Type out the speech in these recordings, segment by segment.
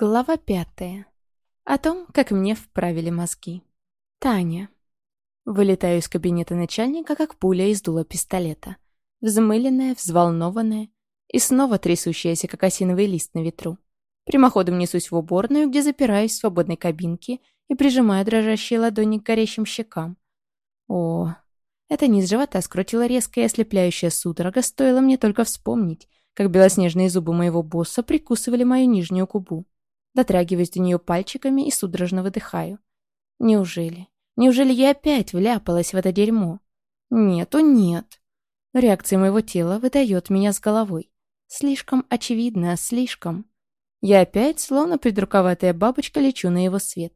Глава пятая. О том, как мне вправили мозги. Таня. Вылетаю из кабинета начальника, как пуля из дула пистолета. Взмыленная, взволнованная и снова трясущаяся, как осиновый лист на ветру. Прямоходом несусь в уборную, где запираюсь в свободной кабинке и прижимаю дрожащие ладони к горящим щекам. О, это низ живота скрутила резкая ослепляющая судорога, стоило мне только вспомнить, как белоснежные зубы моего босса прикусывали мою нижнюю губу. Дотрагиваюсь до нее пальчиками и судорожно выдыхаю. Неужели? Неужели я опять вляпалась в это дерьмо? Нет, о нет. Реакция моего тела выдает меня с головой. Слишком очевидно, слишком. Я опять, словно придурковатая бабочка, лечу на его свет.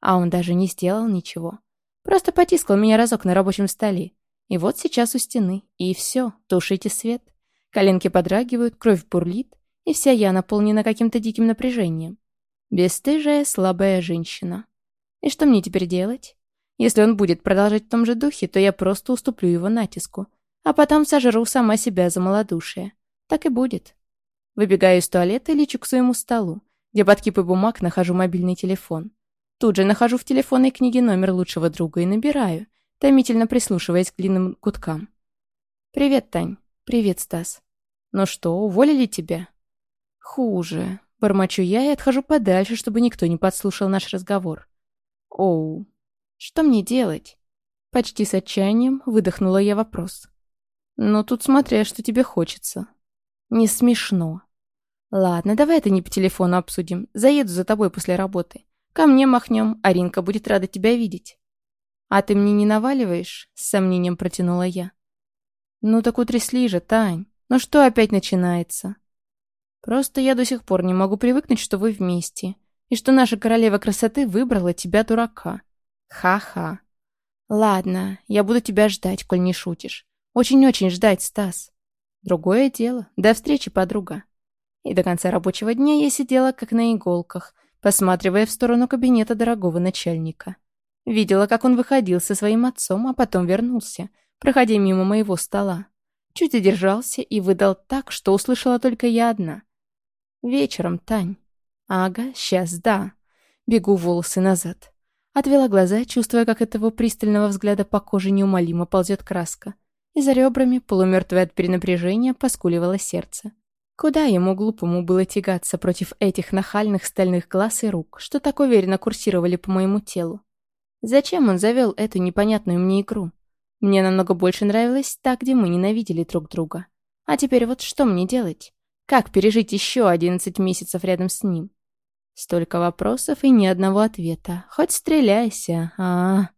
А он даже не сделал ничего. Просто потискал меня разок на рабочем столе. И вот сейчас у стены. И все, тушите свет. Коленки подрагивают, кровь бурлит, и вся я наполнена каким-то диким напряжением. Бесстыжая, слабая женщина. И что мне теперь делать? Если он будет продолжать в том же духе, то я просто уступлю его натиску, а потом сожру сама себя за малодушие. Так и будет. Выбегаю из туалета и лечу к своему столу, где под кипой бумаг нахожу мобильный телефон. Тут же нахожу в телефонной книге номер лучшего друга и набираю, томительно прислушиваясь к длинным гудкам. «Привет, Тань. Привет, Стас. Ну что, уволили тебя?» «Хуже. Бормочу я и отхожу подальше, чтобы никто не подслушал наш разговор. Оу, что мне делать? Почти с отчаянием выдохнула я вопрос. Ну, тут смотря, что тебе хочется. Не смешно. Ладно, давай это не по телефону обсудим. Заеду за тобой после работы. Ко мне махнем, Аринка будет рада тебя видеть. А ты мне не наваливаешь? С сомнением протянула я. Ну так утрясли же, Тань. Ну что опять начинается? Просто я до сих пор не могу привыкнуть, что вы вместе, и что наша королева красоты выбрала тебя, дурака. Ха-ха. Ладно, я буду тебя ждать, коль не шутишь. Очень-очень ждать, Стас. Другое дело. До встречи, подруга. И до конца рабочего дня я сидела как на иголках, посматривая в сторону кабинета дорогого начальника. Видела, как он выходил со своим отцом, а потом вернулся, проходя мимо моего стола. Чуть задержался и выдал так, что услышала только я одна — «Вечером, Тань». «Ага, сейчас, да». Бегу волосы назад. Отвела глаза, чувствуя, как этого пристального взгляда по коже неумолимо ползет краска. И за ребрами, полумертвое от перенапряжения, поскуливало сердце. Куда ему, глупому, было тягаться против этих нахальных стальных глаз и рук, что так уверенно курсировали по моему телу? Зачем он завел эту непонятную мне игру? Мне намного больше нравилось так, где мы ненавидели друг друга. А теперь вот что мне делать? Как пережить еще одиннадцать месяцев рядом с ним? Столько вопросов и ни одного ответа. Хоть стреляйся, а, -а, -а.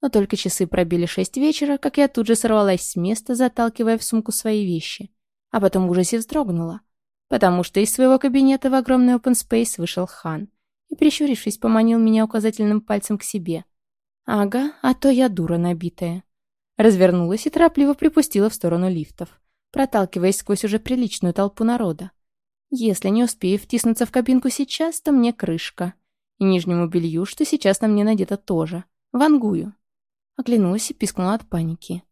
Но только часы пробили шесть вечера, как я тут же сорвалась с места, заталкивая в сумку свои вещи. А потом в ужасе вздрогнула. Потому что из своего кабинета в огромный open space вышел Хан. И, прищурившись, поманил меня указательным пальцем к себе. Ага, а то я дура набитая. Развернулась и торопливо припустила в сторону лифтов проталкиваясь сквозь уже приличную толпу народа. Если не успею втиснуться в кабинку сейчас, то мне крышка. И нижнему белью, что сейчас на мне надето тоже. Вангую. Оглянулась и пискнула от паники.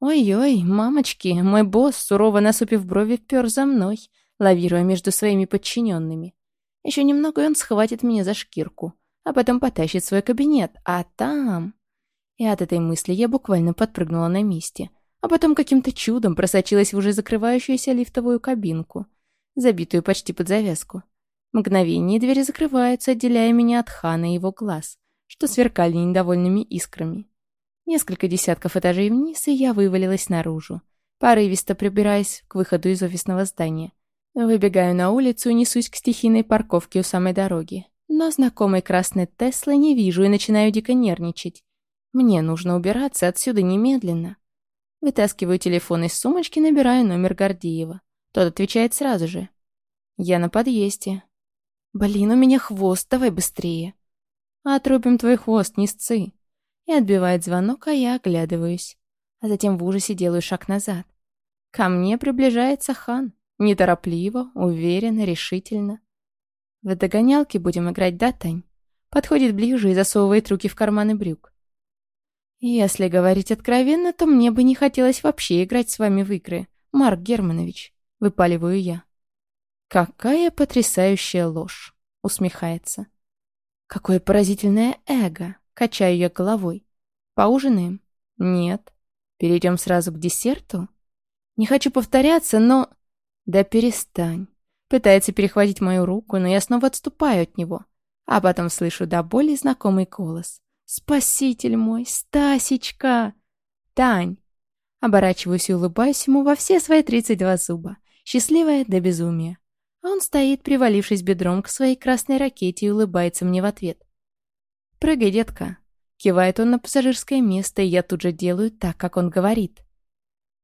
Ой-ой, мамочки, мой босс, сурово насупив брови, пёр за мной, лавируя между своими подчиненными. Еще немного, и он схватит меня за шкирку, а потом потащит в свой кабинет, а там... И от этой мысли я буквально подпрыгнула на месте — а потом каким-то чудом просочилась в уже закрывающуюся лифтовую кабинку, забитую почти под завязку. Мгновение двери закрываются, отделяя меня от Хана и его глаз, что сверкали недовольными искрами. Несколько десятков этажей вниз, и я вывалилась наружу, порывисто прибираясь к выходу из офисного здания. Выбегаю на улицу и несусь к стихийной парковке у самой дороги. Но знакомой красной Теслы не вижу и начинаю дико нервничать. Мне нужно убираться отсюда немедленно. Вытаскиваю телефон из сумочки, набираю номер Гордеева. Тот отвечает сразу же. «Я на подъезде». «Блин, у меня хвост, давай быстрее». «Отрубим твой хвост, не сцы». И отбивает звонок, а я оглядываюсь. А затем в ужасе делаю шаг назад. Ко мне приближается хан. Неторопливо, уверенно, решительно. В догонялки будем играть, да, Тань? Подходит ближе и засовывает руки в карманы брюк. Если говорить откровенно, то мне бы не хотелось вообще играть с вами в игры, Марк Германович, выпаливаю я. Какая потрясающая ложь. усмехается. Какое поразительное эго, качаю я головой. Поужинаем? Нет. Перейдем сразу к десерту? Не хочу повторяться, но... Да перестань. Пытается перехватить мою руку, но я снова отступаю от него. А потом слышу до боли знакомый голос. «Спаситель мой, Стасечка!» «Тань!» Оборачиваюсь и улыбаюсь ему во все свои тридцать два зуба, счастливая до безумия. А он стоит, привалившись бедром к своей красной ракете и улыбается мне в ответ. «Прыгай, детка!» Кивает он на пассажирское место, и я тут же делаю так, как он говорит.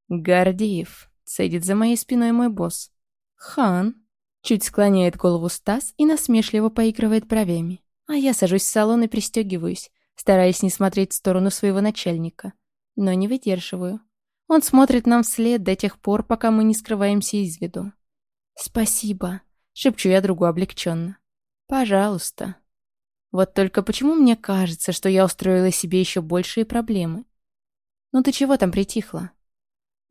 «Гордеев!» — цедит за моей спиной мой босс. «Хан!» — чуть склоняет голову Стас и насмешливо поигрывает бровями. А я сажусь в салон и пристегиваюсь, стараясь не смотреть в сторону своего начальника. Но не выдерживаю. Он смотрит нам вслед до тех пор, пока мы не скрываемся из виду. «Спасибо», — шепчу я другу облегченно. «Пожалуйста». Вот только почему мне кажется, что я устроила себе еще большие проблемы? Ну ты чего там притихла?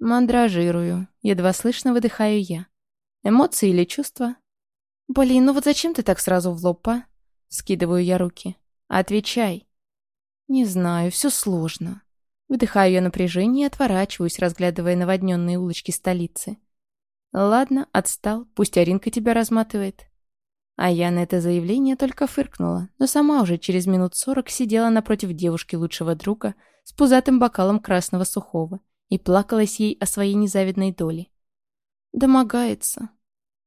Мандражирую, едва слышно выдыхаю я. Эмоции или чувства? Блин, ну вот зачем ты так сразу в лоб, а? Скидываю я руки. Отвечай. Не знаю, все сложно. Выдыхаю я напряжение и отворачиваюсь, разглядывая наводненные улочки столицы. Ладно, отстал, пусть Аринка тебя разматывает. А я на это заявление только фыркнула, но сама уже через минут сорок сидела напротив девушки лучшего друга с пузатым бокалом красного сухого и плакалась ей о своей незавидной доле. «Домогается».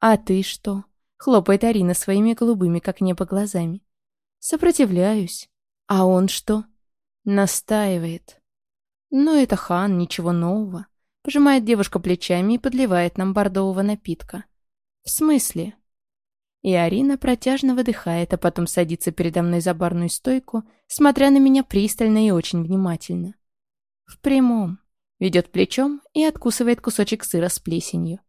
«А ты что?» — хлопает Арина своими голубыми, как небо, глазами. «Сопротивляюсь». «А он что?» «Настаивает». «Ну, это хан, ничего нового». Пожимает девушка плечами и подливает нам бордового напитка. «В смысле?» И Арина протяжно выдыхает, а потом садится передо мной за барную стойку, смотря на меня пристально и очень внимательно. В прямом. Ведет плечом и откусывает кусочек сыра с плесенью.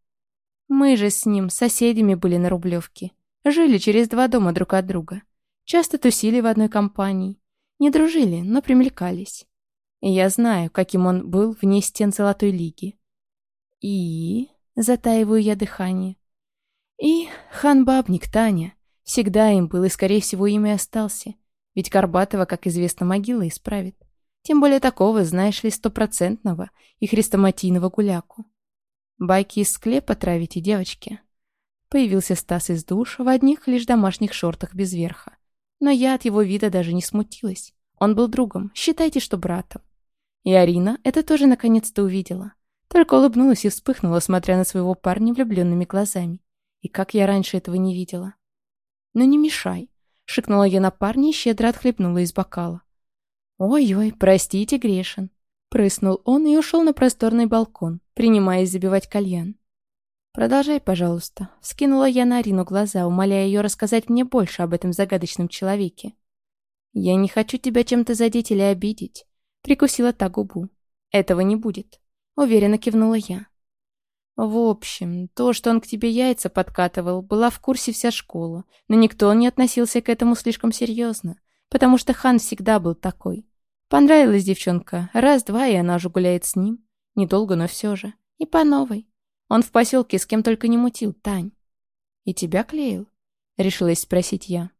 Мы же с ним соседями были на Рублевке. Жили через два дома друг от друга. Часто тусили в одной компании. Не дружили, но примелькались. И я знаю, каким он был вне стен Золотой Лиги. И... Затаиваю я дыхание. И хан Бабник Таня. Всегда им был и, скорее всего, им и остался. Ведь Карбатова, как известно, могила исправит. Тем более такого, знаешь ли, стопроцентного и хрестоматийного гуляку. Байки из склепа травите, девочки. Появился Стас из душ в одних лишь домашних шортах без верха. Но я от его вида даже не смутилась. Он был другом, считайте, что братом. И Арина это тоже наконец-то увидела. Только улыбнулась и вспыхнула, смотря на своего парня влюбленными глазами. И как я раньше этого не видела. «Ну не мешай», — шикнула я на парня и щедро отхлебнула из бокала. «Ой-ой, простите, грешен», Прыснул он и ушел на просторный балкон, принимаясь забивать кальян. «Продолжай, пожалуйста», — вскинула я на Арину глаза, умоляя ее рассказать мне больше об этом загадочном человеке. «Я не хочу тебя чем-то задеть или обидеть», — прикусила та губу. «Этого не будет», — уверенно кивнула я. В общем, то, что он к тебе яйца подкатывал, была в курсе вся школа, но никто не относился к этому слишком серьезно, потому что хан всегда был такой. Понравилась девчонка. Раз-два, и она уже гуляет с ним. Недолго, но все же. И по новой. Он в поселке с кем только не мутил, Тань. И тебя клеил? Решилась спросить я.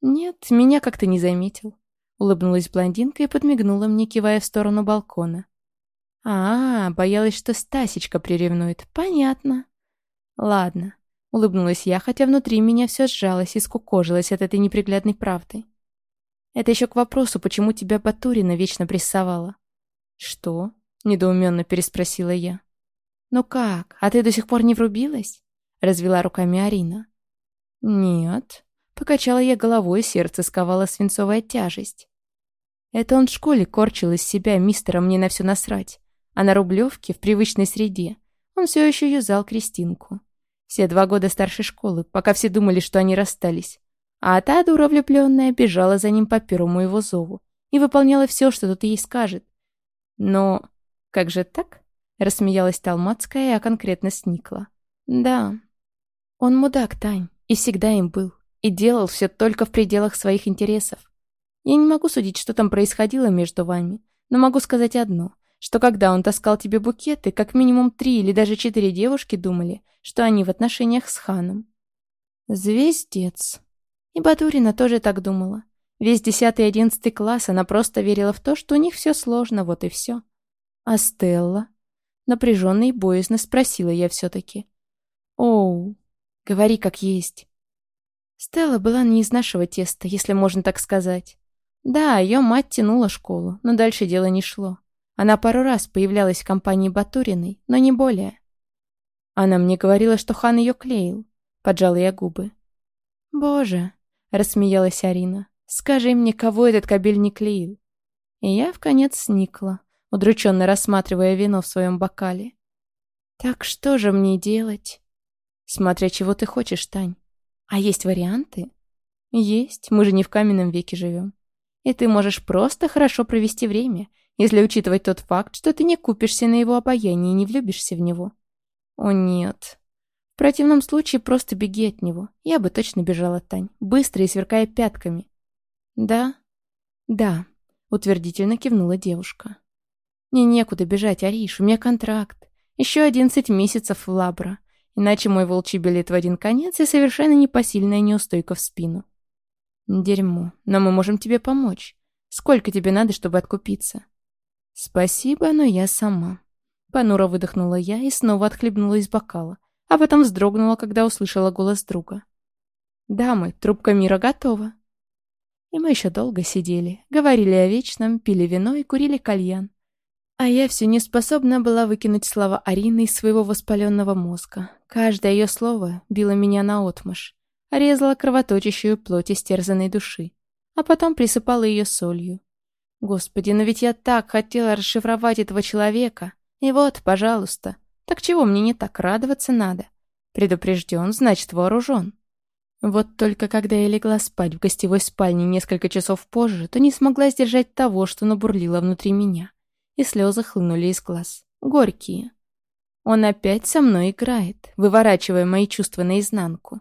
Нет, меня как-то не заметил. Улыбнулась блондинка и подмигнула мне, кивая в сторону балкона. А, боялась, что Стасечка приревнует. Понятно. Ладно. Улыбнулась я, хотя внутри меня все сжалось и скукожилось от этой неприглядной правды. Это еще к вопросу, почему тебя Батурина вечно прессовала. Что? Недоуменно переспросила я. Ну как, а ты до сих пор не врубилась? Развела руками Арина. Нет. Покачала я головой, сердце сковала свинцовая тяжесть. Это он в школе корчил из себя мистером мне на все насрать. А на Рублевке, в привычной среде, он все еще юзал Кристинку. Все два года старшей школы, пока все думали, что они расстались. А та дура влюбленная бежала за ним по первому его зову и выполняла все, что тот ей скажет. Но как же так? Рассмеялась Талмацкая, а конкретно сникла. Да, он мудак, Тань, и всегда им был. И делал все только в пределах своих интересов. Я не могу судить, что там происходило между вами, но могу сказать одно, что когда он таскал тебе букеты, как минимум три или даже четыре девушки думали, что они в отношениях с ханом. Звездец. И Батурина тоже так думала. Весь десятый и одиннадцатый класс она просто верила в то, что у них все сложно, вот и все. А Стелла? Напряженно и боязно спросила я все-таки. Оу, говори как есть. Стелла была не из нашего теста, если можно так сказать. Да, ее мать тянула школу, но дальше дело не шло. Она пару раз появлялась в компании Батуриной, но не более. Она мне говорила, что хан ее клеил. Поджала я губы. «Боже!» — рассмеялась Арина. «Скажи мне, кого этот кабель не клеил?» И я в конец сникла, удрученно рассматривая вино в своем бокале. «Так что же мне делать?» «Смотря чего ты хочешь, Тань. А есть варианты?» «Есть, мы же не в каменном веке живем. И ты можешь просто хорошо провести время, если учитывать тот факт, что ты не купишься на его обаяние и не влюбишься в него. О нет. В противном случае просто беги от него. Я бы точно бежала, Тань, быстро и сверкая пятками. Да? Да, утвердительно кивнула девушка. Мне некуда бежать, Ариш, у меня контракт. Еще одиннадцать месяцев в лабра. Иначе мой волчий билет в один конец и совершенно непосильная неустойка в спину. Дерьмо, но мы можем тебе помочь. Сколько тебе надо, чтобы откупиться? Спасибо, но я сама. Понуро выдохнула я и снова отхлебнула из бокала, а потом вздрогнула, когда услышала голос друга. «Дамы, трубка мира готова». И мы еще долго сидели, говорили о вечном, пили вино и курили кальян. А я все не способна была выкинуть слова Арины из своего воспаленного мозга. Каждое ее слово било меня наотмашь резала кровоточащую плоть истерзанной души, а потом присыпала ее солью. Господи, но ведь я так хотела расшифровать этого человека. И вот, пожалуйста. Так чего мне не так радоваться надо? Предупрежден, значит вооружен. Вот только когда я легла спать в гостевой спальне несколько часов позже, то не смогла сдержать того, что набурлило внутри меня. И слезы хлынули из глаз. Горькие. Он опять со мной играет, выворачивая мои чувства наизнанку.